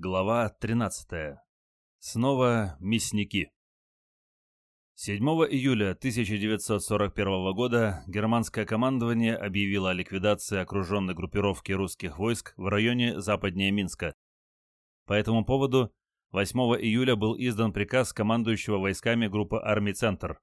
Глава 13. Снова мясники. 7 июля 1941 года германское командование объявило о ликвидации окруженной группировки русских войск в районе западнее Минска. По этому поводу 8 июля был издан приказ командующего войсками группы армий «Центр».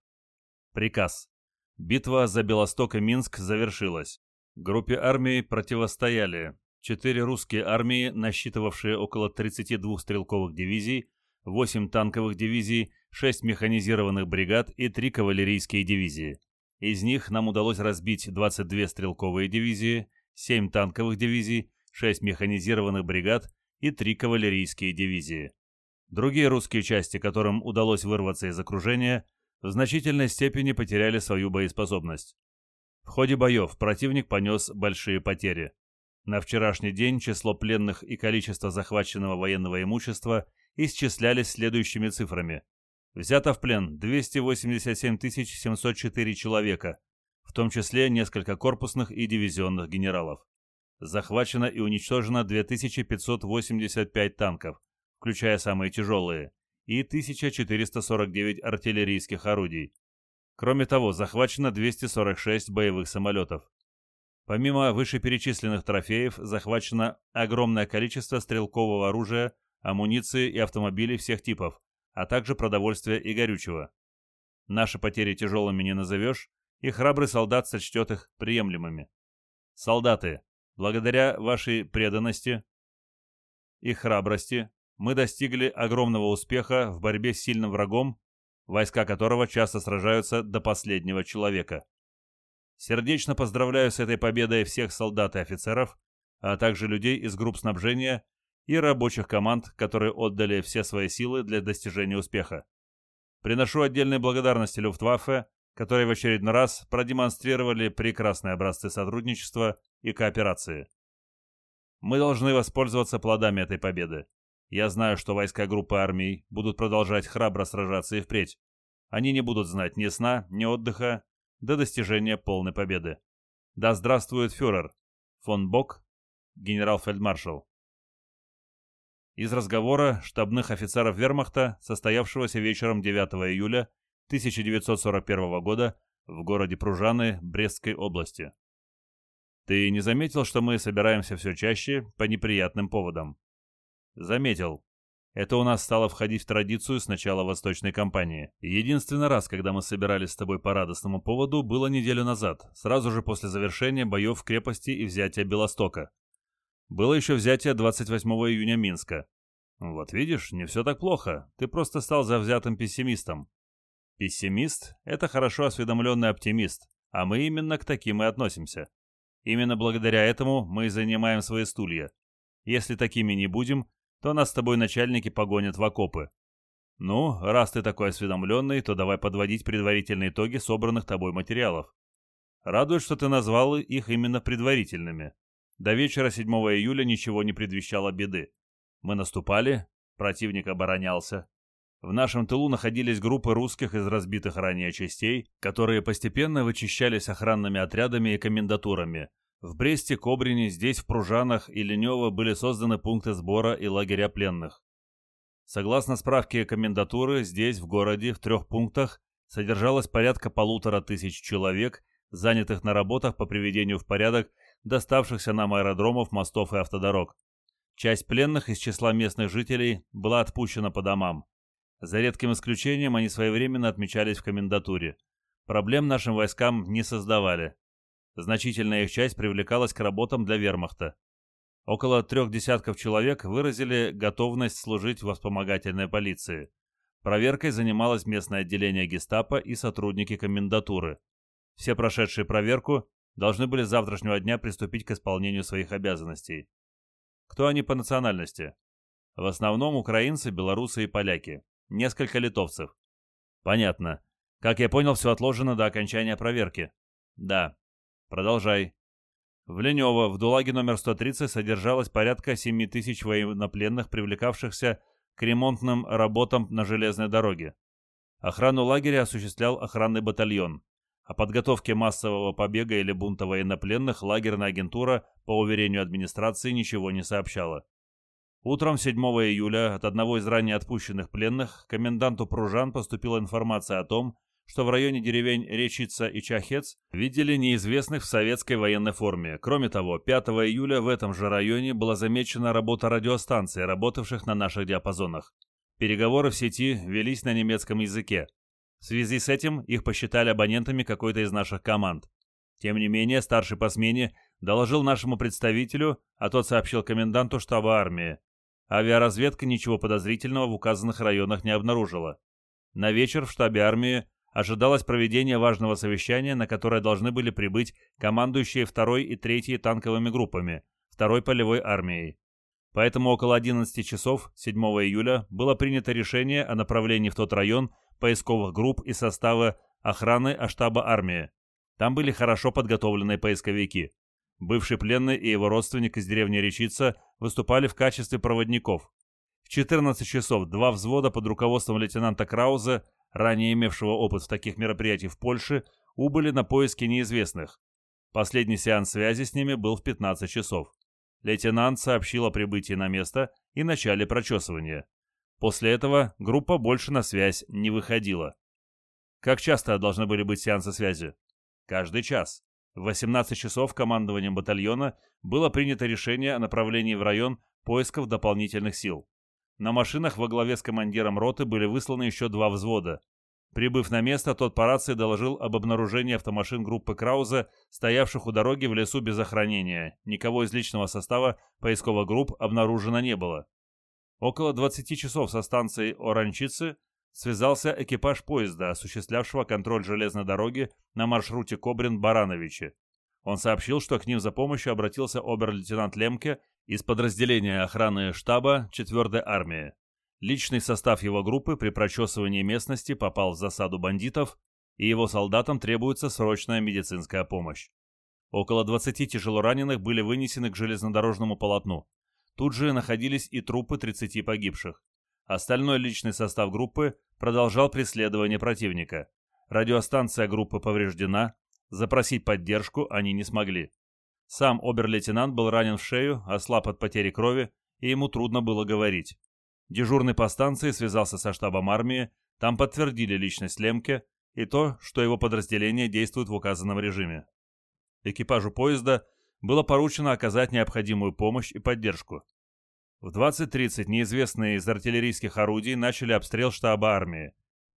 Приказ. Битва за Белосток и Минск завершилась. Группе армий противостояли четыре русские армии, насчитывавшие около 32 стрелковых дивизий, 8 танковых дивизий, 6 механизированных бригад и 3 кавалерийские дивизии. Из них нам удалось разбить 22 стрелковые дивизии, 7 танковых дивизий, 6 механизированных бригад и 3 кавалерийские дивизии. Другие русские части, которым удалось вырваться из окружения, в значительной степени потеряли свою боеспособность. В ходе боев противник понес большие потери. На вчерашний день число пленных и количество захваченного военного имущества исчислялись следующими цифрами. Взято в плен 287 704 человека, в том числе несколько корпусных и дивизионных генералов. Захвачено и уничтожено 2585 танков, включая самые тяжелые, и 1449 артиллерийских орудий. Кроме того, захвачено 246 боевых самолетов. Помимо вышеперечисленных трофеев, захвачено огромное количество стрелкового оружия, амуниции и автомобилей всех типов, а также продовольствия и горючего. Наши потери тяжелыми не назовешь, и храбрый солдат сочтет их приемлемыми. Солдаты, благодаря вашей преданности и храбрости мы достигли огромного успеха в борьбе с сильным врагом, войска которого часто сражаются до последнего человека. Сердечно поздравляю с этой победой всех солдат и офицеров, а также людей из групп снабжения и рабочих команд, которые отдали все свои силы для достижения успеха. Приношу отдельные благодарности Люфтваффе, которые в очередной раз продемонстрировали прекрасные образцы сотрудничества и кооперации. Мы должны воспользоваться плодами этой победы. Я знаю, что войска группы армий будут продолжать храбро сражаться и впредь. Они не будут знать ни сна, ни отдыха, до достижения полной победы. Да здравствует фюрер! Фон Бок, генерал-фельдмаршал. Из разговора штабных офицеров вермахта, состоявшегося вечером 9 июля 1941 года в городе Пружаны Брестской области. Ты не заметил, что мы собираемся все чаще по неприятным поводам? Заметил. Это у нас стало входить в традицию с начала Восточной кампании. Единственный раз, когда мы собирались с тобой по радостному поводу, было неделю назад, сразу же после завершения боев в крепости и взятия Белостока. Было еще взятие 28 июня Минска. Вот видишь, не все так плохо, ты просто стал завзятым пессимистом. Пессимист — это хорошо осведомленный оптимист, а мы именно к таким и относимся. Именно благодаря этому мы и занимаем свои стулья. Если такими не будем, то нас с тобой начальники погонят в окопы. Ну, раз ты такой осведомленный, то давай подводить предварительные итоги собранных тобой материалов. Радует, что ты назвал их именно предварительными. До вечера 7 июля ничего не предвещало беды. Мы наступали, противник оборонялся. В нашем тылу находились группы русских из разбитых ранее частей, которые постепенно вычищались охранными отрядами и комендатурами, в Бресте, Кобрине, здесь, в Пружанах и Ленево были созданы пункты сбора и лагеря пленных. Согласно справке комендатуры, здесь, в городе, в трех пунктах содержалось порядка полутора тысяч человек, занятых на работах по приведению в порядок доставшихся нам аэродромов, мостов и автодорог. Часть пленных из числа местных жителей была отпущена по домам. За редким исключением они своевременно отмечались в комендатуре. Проблем нашим войскам не создавали. Значительная их часть привлекалась к работам для вермахта. Около трех десятков человек выразили готовность служить в вспомогательной полиции. Проверкой занималось местное отделение гестапо и сотрудники комендатуры. Все прошедшие проверку должны были с завтрашнего дня приступить к исполнению своих обязанностей. Кто они по национальности? В основном украинцы, белорусы и поляки. Несколько литовцев. Понятно. Как я понял, все отложено до окончания проверки. Да, Продолжай. В Ленево в Дулаге номер 130 содержалось порядка 7 тысяч военнопленных, привлекавшихся к ремонтным работам на железной дороге. Охрану лагеря осуществлял охранный батальон. О подготовке массового побега или бунта военнопленных лагерная агентура, по уверению администрации, ничего не сообщала. Утром 7 июля от одного из ранее отпущенных пленных коменданту Пружан поступила информация о том, что в районе деревень Речица и Чахец видели неизвестных в советской военной форме. Кроме того, 5 июля в этом же районе была замечена работа радиостанций, работавших на наших диапазонах. Переговоры в сети велись на немецком языке. В связи с этим их посчитали абонентами какой-то из наших команд. Тем не менее, старший по смене доложил нашему представителю, а тот сообщил коменданту штаба армии. Авиаразведка ничего подозрительного в указанных районах не обнаружила. На вечер в штабе армии ожидалось проведение важного совещания, на которое должны были прибыть командующие 2 и 3 танковыми группами 2 полевой армией. Поэтому около 11 часов 7 июля было принято решение о направлении в тот район поисковых групп и состава охраны штаба армии. Там были хорошо подготовленные поисковики. Бывший пленный и его родственник из деревни Речица выступали в качестве проводников. В 14 часов два взвода под руководством лейтенанта Крауза ранее имевшего опыт в таких мероприятиях в Польше, убыли на поиски неизвестных. Последний сеанс связи с ними был в 15 часов. Лейтенант сообщил о прибытии на место и начале прочесывания. После этого группа больше на связь не выходила. Как часто должны были быть сеансы связи? Каждый час. В 18 часов командованием батальона было принято решение о направлении в район поисков дополнительных сил. На машинах во главе с командиром роты были высланы еще два взвода. Прибыв на место, тот по рации доложил об обнаружении автомашин группы Крауза, стоявших у дороги в лесу без охранения. Никого из личного состава поисковых групп обнаружено не было. Около 20 часов со станции Оранчицы связался экипаж поезда, осуществлявшего контроль железной дороги на маршруте Кобрин-Барановичи. Он сообщил, что к ним за помощью обратился обер-лейтенант Лемке из подразделения охраны штаба 4-й армии. Личный состав его группы при прочесывании местности попал в засаду бандитов, и его солдатам требуется срочная медицинская помощь. Около 20 тяжелораненых были вынесены к железнодорожному полотну. Тут же находились и трупы 30 погибших. Остальной личный состав группы продолжал преследование противника. Радиостанция группы повреждена, Запросить поддержку они не смогли. Сам обер-лейтенант был ранен в шею, ослаб от потери крови, и ему трудно было говорить. Дежурный по станции связался со штабом армии, там подтвердили личность Лемке и то, что его подразделение действует в указанном режиме. Экипажу поезда было поручено оказать необходимую помощь и поддержку. В 20.30 неизвестные из артиллерийских орудий начали обстрел штаба армии.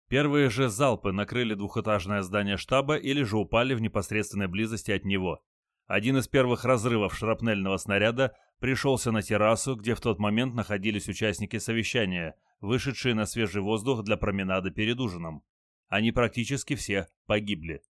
Первые же залпы накрыли двухэтажное здание штаба или же упали в непосредственной близости от него. Один из первых разрывов шрапнельного снаряда пришелся на террасу, где в тот момент находились участники совещания, вышедшие на свежий воздух для променада перед ужином. Они практически все погибли.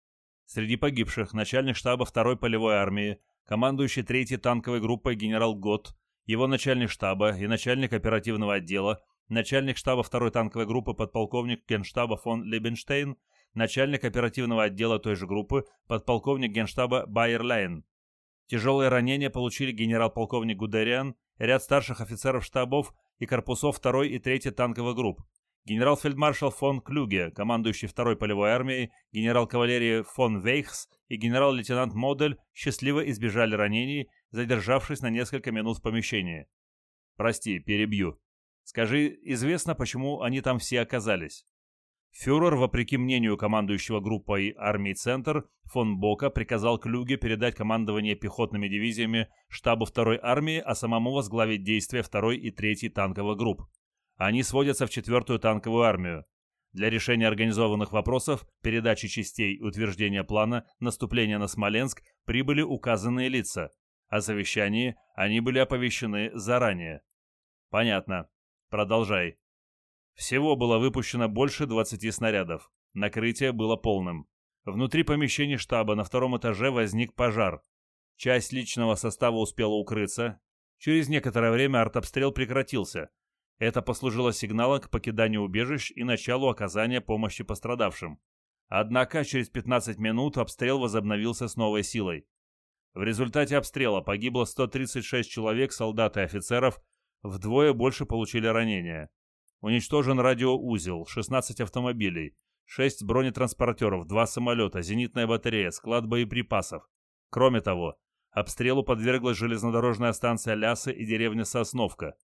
Среди погибших начальник штаба 2-й полевой армии, командующий 3-й танковой группой генерал Гott, его начальник штаба и начальник оперативного отдела начальник штаба 2-й танковой группы подполковник генштаба фон Лебенштейн, начальник оперативного отдела той же группы подполковник генштаба Байерлайн. Тяжелые ранения получили генерал-полковник Гудериан, ряд старших офицеров штабов и корпусов 2 и 3 танковых групп. Генерал-фельдмаршал фон Клюге, командующий 2-й полевой армией, генерал-кавалерии фон Вейхс и генерал-лейтенант Модель счастливо избежали ранений, задержавшись на несколько минут в помещении. «Прости, перебью», Скажи, известно, почему они там все оказались? Фюрер, вопреки мнению командующего группой армий «Центр», фон Бока приказал Клюге передать командование пехотными дивизиями штабу 2-й армии, а самому возглавить действия 2-й и 3-й танковых групп. Они сводятся в 4-ю танковую армию. Для решения организованных вопросов, передачи частей и утверждения плана наступления на Смоленск прибыли указанные лица. О совещании они были оповещены заранее. Понятно. Продолжай. Всего было выпущено больше 20 снарядов. Накрытие было полным. Внутри помещения штаба на втором этаже возник пожар. Часть личного состава успела укрыться. Через некоторое время артобстрел прекратился. Это послужило сигналом к покиданию убежищ и началу оказания помощи пострадавшим. Однако через 15 минут обстрел возобновился с новой силой. В результате обстрела погибло 136 человек, солдат и офицеров, Вдвое больше получили ранения. Уничтожен радиоузел, 16 автомобилей, 6 бронетранспортеров, 2 самолета, зенитная батарея, склад боеприпасов. Кроме того, обстрелу подверглась железнодорожная станция Лясы и деревня Сосновка.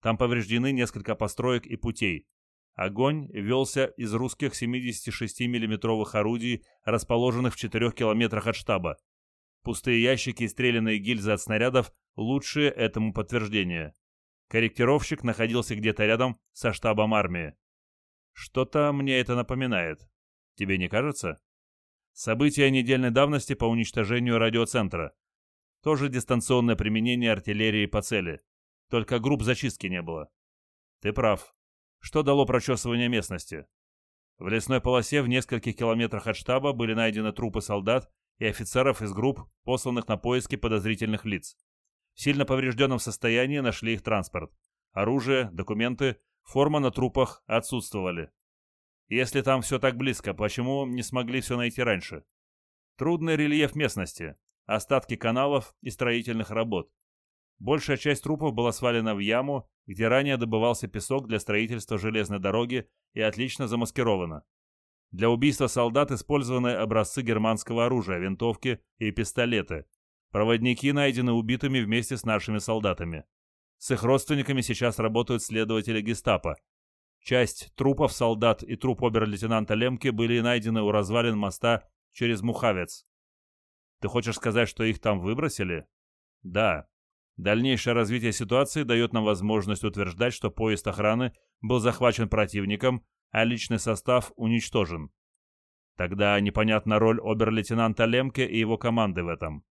Там повреждены несколько построек и путей. Огонь велся из русских 76 миллиметровых орудий, расположенных в 4 километрах от штаба. Пустые ящики и стрелянные гильзы от снарядов – лучшие этому подтверждение. Корректировщик находился где-то рядом со штабом армии. Что-то мне это напоминает. Тебе не кажется? События недельной давности по уничтожению радиоцентра. Тоже дистанционное применение артиллерии по цели. Только групп зачистки не было. Ты прав. Что дало прочесывание местности? В лесной полосе в нескольких километрах от штаба были найдены трупы солдат и офицеров из групп, посланных на поиски подозрительных лиц. Сильно поврежденном состоянии нашли их транспорт. Оружие, документы, форма на трупах отсутствовали. Если там все так близко, почему не смогли все найти раньше? Трудный рельеф местности, остатки каналов и строительных работ. Большая часть трупов была свалена в яму, где ранее добывался песок для строительства железной дороги и отлично замаскирована. Для убийства солдат использованы образцы германского оружия, винтовки и пистолеты. Проводники найдены убитыми вместе с нашими солдатами. С их родственниками сейчас работают следователи гестапо. Часть трупов солдат и труп обер-лейтенанта Лемке были найдены у развалин моста через Мухавец. Ты хочешь сказать, что их там выбросили? Да. Дальнейшее развитие ситуации дает нам возможность утверждать, что поезд охраны был захвачен противником, а личный состав уничтожен. Тогда непонятна роль обер-лейтенанта Лемке и его команды в этом.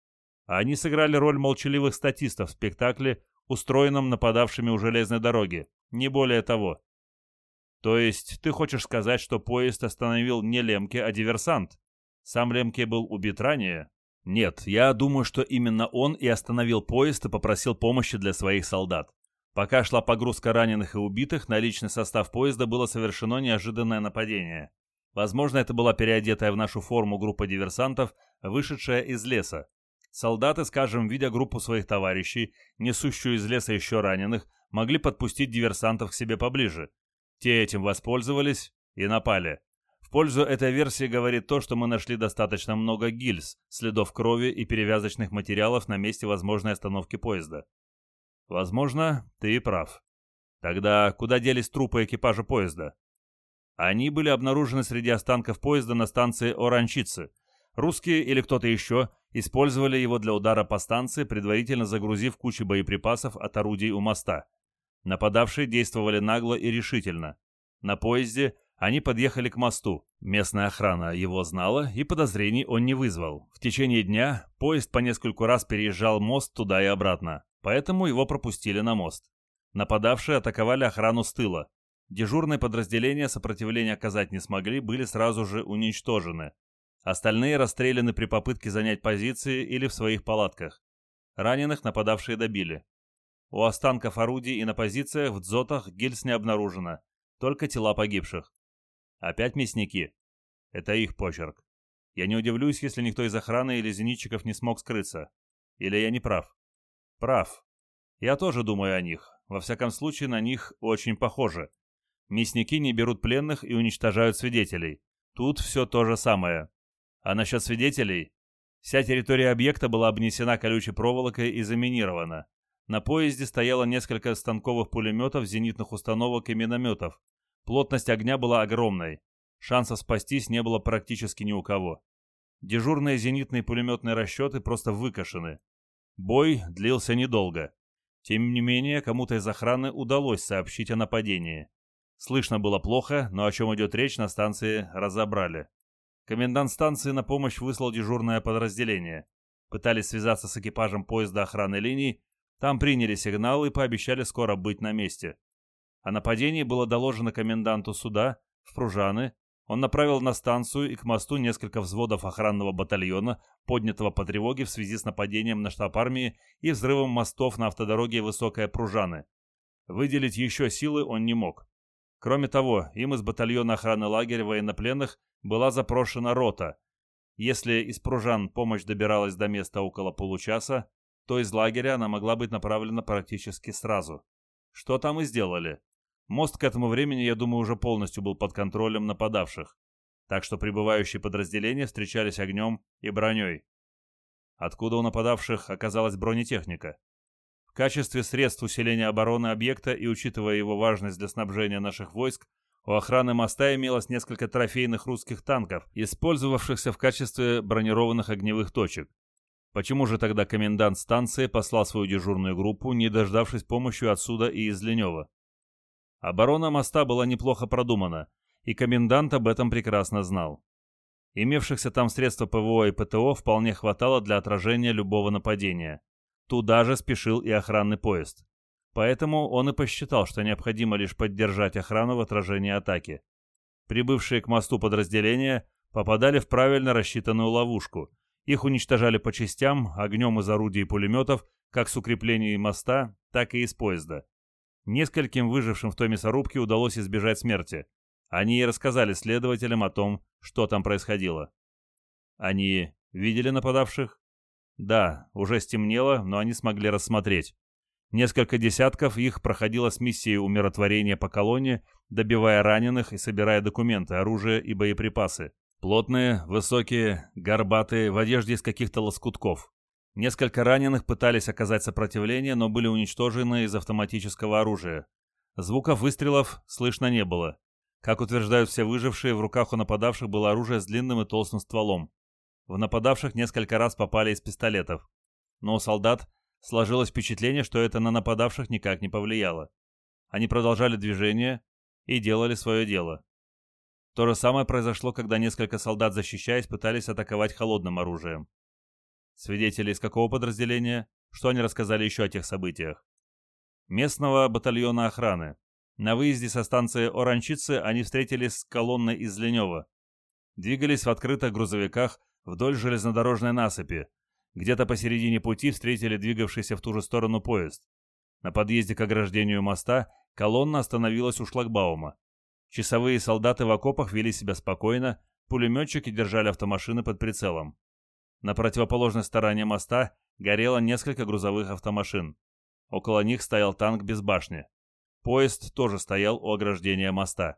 Они сыграли роль молчаливых статистов в спектакле, устроенном нападавшими у железной дороги, не более того. То есть ты хочешь сказать, что поезд остановил не Лемке, а диверсант? Сам Лемке был убит ранее? Нет, я думаю, что именно он и остановил поезд и попросил помощи для своих солдат. Пока шла погрузка раненых и убитых, на личный состав поезда было совершено неожиданное нападение. Возможно, это была переодетая в нашу форму группа диверсантов, вышедшая из леса. Солдаты, скажем, видя группу своих товарищей, несущую из леса еще раненых, могли подпустить диверсантов к себе поближе. Те этим воспользовались и напали. В пользу этой версии говорит то, что мы нашли достаточно много гильз, следов крови и перевязочных материалов на месте возможной остановки поезда. Возможно, ты и прав. Тогда куда делись трупы экипажа поезда? Они были обнаружены среди останков поезда на станции Оранчицы. Русские или кто-то еще использовали его для удара по станции, предварительно загрузив кучу боеприпасов от орудий у моста. Нападавшие действовали нагло и решительно. На поезде они подъехали к мосту. Местная охрана его знала, и подозрений он не вызвал. В течение дня поезд по нескольку раз переезжал мост туда и обратно поэтому его пропустили на мост. Нападавшие атаковали охрану с тыла. Дежурные подразделения сопротивления оказать не смогли, были сразу же уничтожены. Остальные расстреляны при попытке занять позиции или в своих палатках. Раненых нападавшие добили. У останков орудий и на позициях в дзотах гильз не обнаружено, только тела погибших. Опять мясники. Это их почерк. Я не удивлюсь, если никто из охраны или зенитчиков не смог скрыться. Или я не прав? Прав. Я тоже думаю о них. Во всяком случае, на них очень похоже. Мясники не берут пленных и уничтожают свидетелей. Тут все то же самое. А насчет свидетелей? Вся территория объекта была обнесена колючей проволокой и заминирована. На поезде стояло несколько станковых пулеметов, зенитных установок и минометов. Плотность огня была огромной. Шансов спастись не было практически ни у кого. Дежурные зенитные пулеметные расчеты просто выкошены. Бой длился недолго. Тем не менее, кому-то из охраны удалось сообщить о нападении. Слышно было плохо, но о чем идет речь на станции разобрали. Комендант станции на помощь выслал дежурное подразделение. Пытались связаться с экипажем поезда охраны линий, там приняли сигнал и пообещали скоро быть на месте. О нападении было доложено коменданту суда в Пружаны он направил на станцию и к мосту несколько взводов охранного батальона, поднятого по тревоге в связи с нападением на штаб армии и взрывом мостов на автодороге Высокая Пружаны. Выделить еще силы он не мог. Кроме того, им из батальона охраны лагеря военнопленных была запрошена рота. Если из Пружан помощь добиралась до места около получаса, то из лагеря она могла быть направлена практически сразу. Что там и сделали. Мост к этому времени, я думаю, уже полностью был под контролем нападавших, так что прибывающие подразделения встречались огнем и броней. Откуда у нападавших оказалась бронетехника? В качестве средств усиления обороны объекта и учитывая его важность для снабжения наших войск, у охраны моста имелось несколько трофейных русских танков, использовавшихся в качестве бронированных огневых точек. Почему же тогда комендант станции послал свою дежурную группу, не дождавшись помощи отсюда и из Ленева? Оборона моста была неплохо продумана, и комендант об этом прекрасно знал. Имевшихся там средств ПВО и ПТО вполне хватало для отражения любого нападения. Туда же спешил и охранный поезд. Поэтому он и посчитал, что необходимо лишь поддержать охрану в отражении атаки. Прибывшие к мосту подразделения попадали в правильно рассчитанную ловушку. Их уничтожали по частям, огнем из орудий и пулеметов, как с укреплений моста, так и из поезда. Нескольким выжившим в той мясорубке удалось избежать смерти. Они и рассказали следователям о том, что там происходило. Они видели нападавших? Да, уже стемнело, но они смогли рассмотреть. Несколько десятков их проходило с миссией умиротворения по колонне, добивая раненых и собирая документы, оружие и боеприпасы. Плотные, высокие, горбатые, в одежде из каких-то лоскутков. Несколько раненых пытались оказать сопротивление, но были уничтожены из автоматического оружия. Звуков выстрелов слышно не было. Как утверждают все выжившие, в руках у нападавших было оружие с длинным и толстым стволом. В нападавших несколько раз попали из пистолетов. Но у солдат сложилось впечатление, что это на нападавших никак не повлияло. Они продолжали движение и делали свое дело. То же самое произошло, когда несколько солдат, защищаясь, пытались атаковать холодным оружием. Свидетели из какого подразделения? Что они рассказали еще о тех событиях? Местного батальона охраны. На выезде со станции Оранчицы они встретились с колонной из Ленева. Двигались в открытых грузовиках вдоль железнодорожной насыпи, где-то посередине пути встретили двигавшийся в ту же сторону поезд. На подъезде к ограждению моста колонна остановилась у шлагбаума. Часовые солдаты в окопах вели себя спокойно, пулеметчики держали автомашины под прицелом. На противоположной стороне моста горело несколько грузовых автомашин. Около них стоял танк без башни. Поезд тоже стоял у ограждения моста.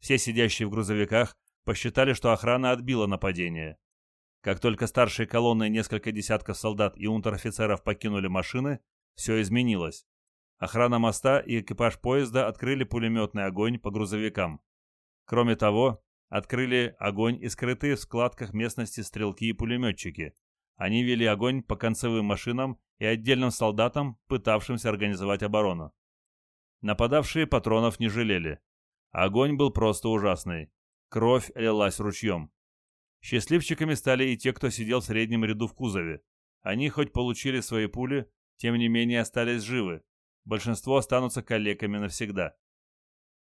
Все сидящие в грузовиках посчитали, что охрана отбила нападение. Как только старшие колонны и несколько десятков солдат и унтер-офицеров покинули машины, все изменилось. Охрана моста и экипаж поезда открыли пулеметный огонь по грузовикам. Кроме того, открыли огонь и скрытые в складках местности стрелки и пулеметчики. Они вели огонь по концевым машинам и отдельным солдатам, пытавшимся организовать оборону. Нападавшие патронов не жалели. Огонь был просто ужасный. Кровь лилась ручьем. Счастливчиками стали и те, кто сидел в среднем ряду в кузове. Они хоть получили свои пули, тем не менее остались живы. Большинство останутся калеками навсегда.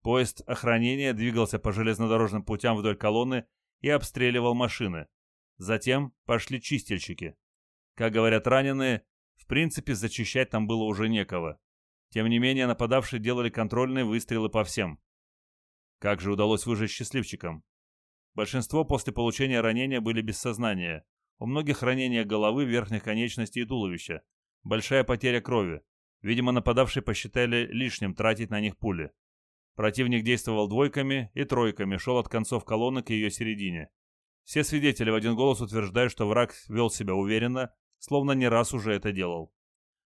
Поезд охранения двигался по железнодорожным путям вдоль колонны и обстреливал машины. Затем пошли чистильщики. Как говорят раненые, в принципе зачищать там было уже некого. Тем не менее нападавшие делали контрольные выстрелы по всем. Как же удалось выжить счастливчикам? Большинство после получения ранения были без сознания. У многих ранения головы, верхних конечностей и туловища. Большая потеря крови. Видимо, нападавшие посчитали лишним тратить на них пули. Противник действовал двойками и тройками, шел от концов колонны к ее середине. Все свидетели в один голос утверждают, что враг вел себя уверенно, словно не раз уже это делал.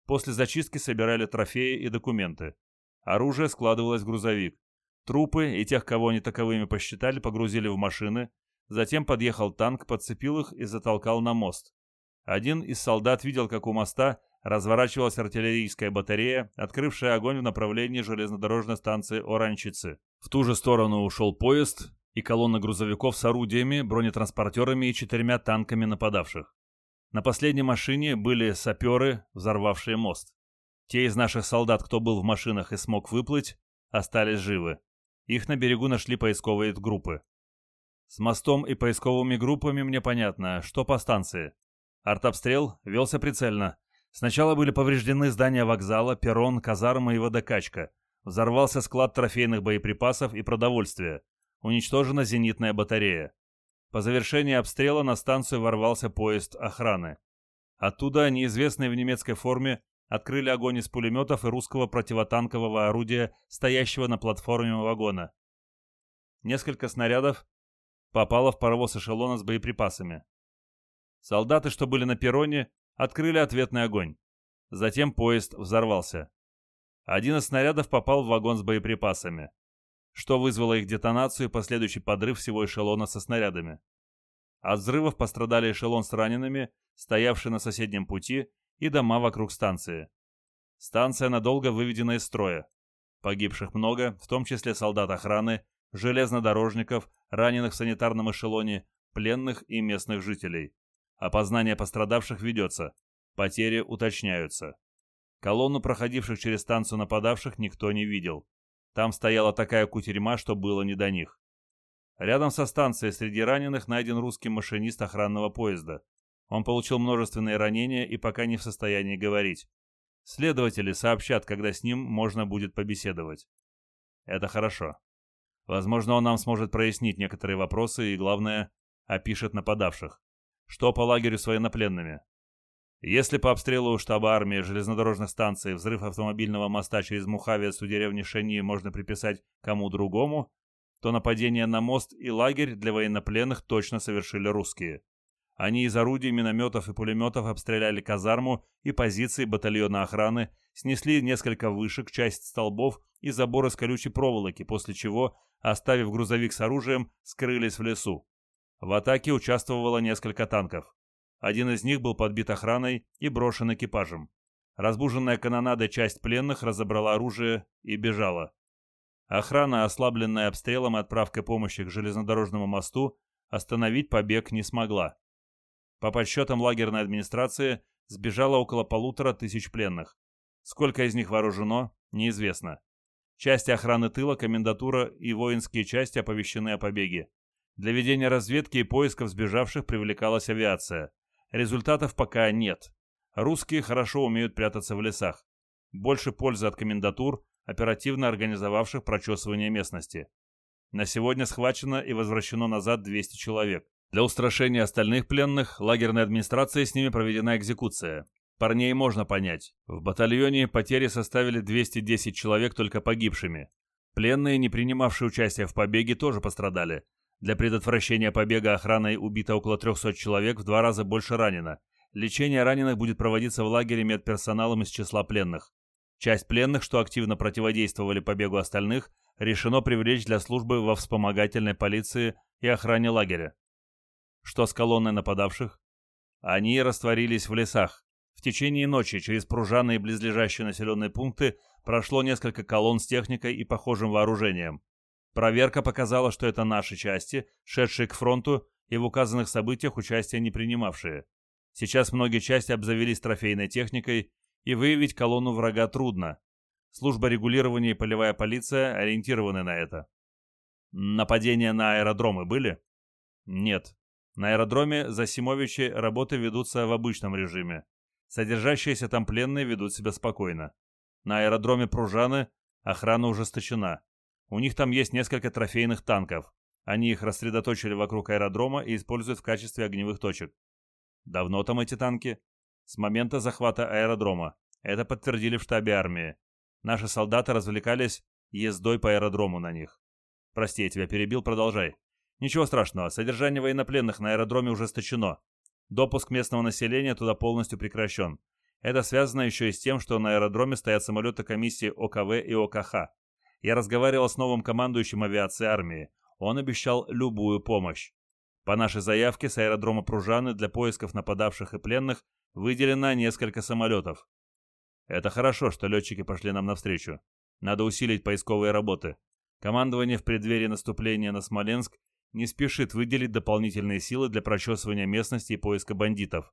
После зачистки собирали трофеи и документы. Оружие складывалось в грузовик. Трупы и тех, кого они таковыми посчитали, погрузили в машины. Затем подъехал танк, подцепил их и затолкал на мост. Один из солдат видел, как у моста разворачивалась артиллерийская батарея, открывшая огонь в направлении железнодорожной станции Оранчицы. В ту же сторону ушел поезд и колонна грузовиков с орудиями, бронетранспортерами и четырьмя танками нападавших. На последней машине были саперы, взорвавшие мост. Те из наших солдат, кто был в машинах и смог выплыть, остались живы. Их на берегу нашли поисковые группы. С мостом и поисковыми группами мне понятно, что по станции. Артобстрел велся прицельно. Сначала были повреждены здания вокзала, перрон, казарма и водокачка. Взорвался склад трофейных боеприпасов и продовольствия. Уничтожена зенитная батарея. По завершении обстрела на станцию ворвался поезд охраны. Оттуда неизвестные в немецкой форме открыли огонь из пулеметов и русского противотанкового орудия, стоящего на платформе вагона. Несколько снарядов попало в паровоз эшелона с боеприпасами. Солдаты, что были на перроне, открыли ответный огонь. Затем поезд взорвался. Один из снарядов попал в вагон с боеприпасами, что вызвало их детонацию и последующий подрыв всего эшелона со снарядами. От взрывов пострадали эшелон с ранеными, стоявший на соседнем пути, и дома вокруг станции. Станция надолго выведена из строя. Погибших много, в том числе солдат охраны, железнодорожников, раненых в санитарном эшелоне, пленных и местных жителей. Опознание пострадавших ведется. Потери уточняются. Колонну проходивших через станцию нападавших никто не видел. Там стояла такая кутерьма, что было не до них. Рядом со станцией среди раненых найден русский машинист охранного поезда. Он получил множественные ранения и пока не в состоянии говорить. Следователи сообщат, когда с ним можно будет побеседовать. Это хорошо. Возможно, он нам сможет прояснить некоторые вопросы и, главное, опишет нападавших. Что по лагерю с военнопленными? Если по обстрелу штаба армии железнодорожных станций взрыв автомобильного моста через Мухавец у деревни Шени можно приписать кому другому, то нападение на мост и лагерь для военнопленных точно совершили русские. Они из орудий, минометов и пулеметов обстреляли казарму и позиции батальона охраны, снесли несколько вышек, часть столбов и забор из колючей проволоки, после чего, оставив грузовик с оружием, скрылись в лесу. В атаке участвовало несколько танков. Один из них был подбит охраной и брошен экипажем. Разбуженная канонадой часть пленных разобрала оружие и бежала. Охрана, ослабленная обстрелом и отправкой помощи к железнодорожному мосту, остановить побег не смогла. По подсчетам лагерной администрации, сбежало около полутора тысяч пленных. Сколько из них вооружено, неизвестно. Части охраны тыла, комендатура и воинские части оповещены о побеге. Для ведения разведки и поисков сбежавших привлекалась авиация. Результатов пока нет. Русские хорошо умеют прятаться в лесах. Больше пользы от комендатур, оперативно организовавших прочесывание местности. На сегодня схвачено и возвращено назад 200 человек. Для устрашения остальных пленных лагерной администрацией с ними проведена экзекуция. Парней можно понять. В батальоне потери составили 210 человек только погибшими. Пленные, не принимавшие участие в побеге, тоже пострадали. Для предотвращения побега охраной убито около 300 человек, в два раза больше ранено. Лечение раненых будет проводиться в лагере медперсоналом из числа пленных. Часть пленных, что активно противодействовали побегу остальных, решено привлечь для службы во вспомогательной полиции и охране лагеря. Что с колонной нападавших? Они растворились в лесах. В течение ночи через Пружаны и близлежащие населенные пункты прошло несколько колонн с техникой и похожим вооружением. Проверка показала, что это наши части, шедшие к фронту и в указанных событиях участия не принимавшие. Сейчас многие части обзавелись трофейной техникой, и выявить колонну врага трудно. Служба регулирования и полевая полиция ориентированы на это. Нападения на аэродромы были? Нет. На аэродроме Засимовичи работы ведутся в обычном режиме. Содержащиеся там пленные ведут себя спокойно. На аэродроме Пружаны охрана ужесточена. У них там есть несколько трофейных танков. Они их рассредоточили вокруг аэродрома и используют в качестве огневых точек. Давно там эти танки? С момента захвата аэродрома. Это подтвердили в штабе армии. Наши солдаты развлекались ездой по аэродрому на них. Прости, я тебя перебил, продолжай. Ничего страшного, содержание военнопленных на аэродроме ужесточено. Допуск местного населения туда полностью прекращен. Это связано еще и с тем, что на аэродроме стоят самолеты комиссии ОКВ и ОКХ. Я разговаривал с новым командующим авиации армии. Он обещал любую помощь. По нашей заявке с аэродрома Пружаны для поисков нападавших и пленных выделено несколько самолетов. Это хорошо, что летчики пошли нам навстречу. Надо усилить поисковые работы. Командование в преддверии наступления на Смоленск не спешит выделить дополнительные силы для прочесывания местности и поиска бандитов.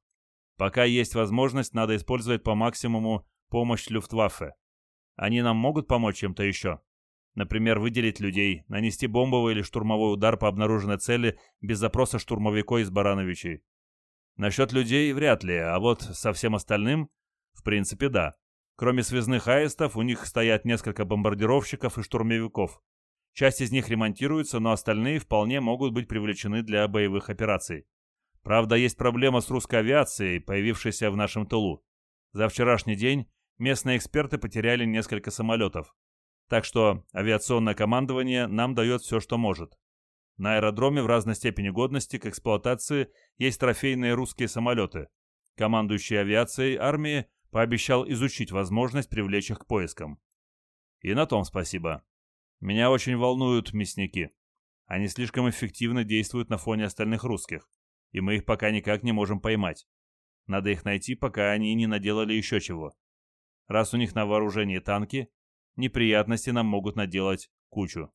Пока есть возможность, надо использовать по максимуму помощь Люфтваффе. Они нам могут помочь чем-то еще? Например, выделить людей, нанести бомбовый или штурмовой удар по обнаруженной цели без запроса штурмовиков из Барановичей. Насчет людей вряд ли, а вот со всем остальным, в принципе, да. Кроме связных аистов, у них стоят несколько бомбардировщиков и штурмовиков. Часть из них ремонтируется, но остальные вполне могут быть привлечены для боевых операций. Правда, есть проблема с русской авиацией, появившейся в нашем тылу. За вчерашний день местные эксперты потеряли несколько самолетов. Так что авиационное командование нам дает все, что может. На аэродроме в разной степени годности к эксплуатации есть трофейные русские самолеты. Командующий авиацией армии Пообещал изучить возможность привлечь их к поискам. И на том спасибо. Меня очень волнуют мясники. Они слишком эффективно действуют на фоне остальных русских, и мы их пока никак не можем поймать. Надо их найти, пока они не наделали еще чего. Раз у них на вооружении танки, неприятности нам могут наделать кучу.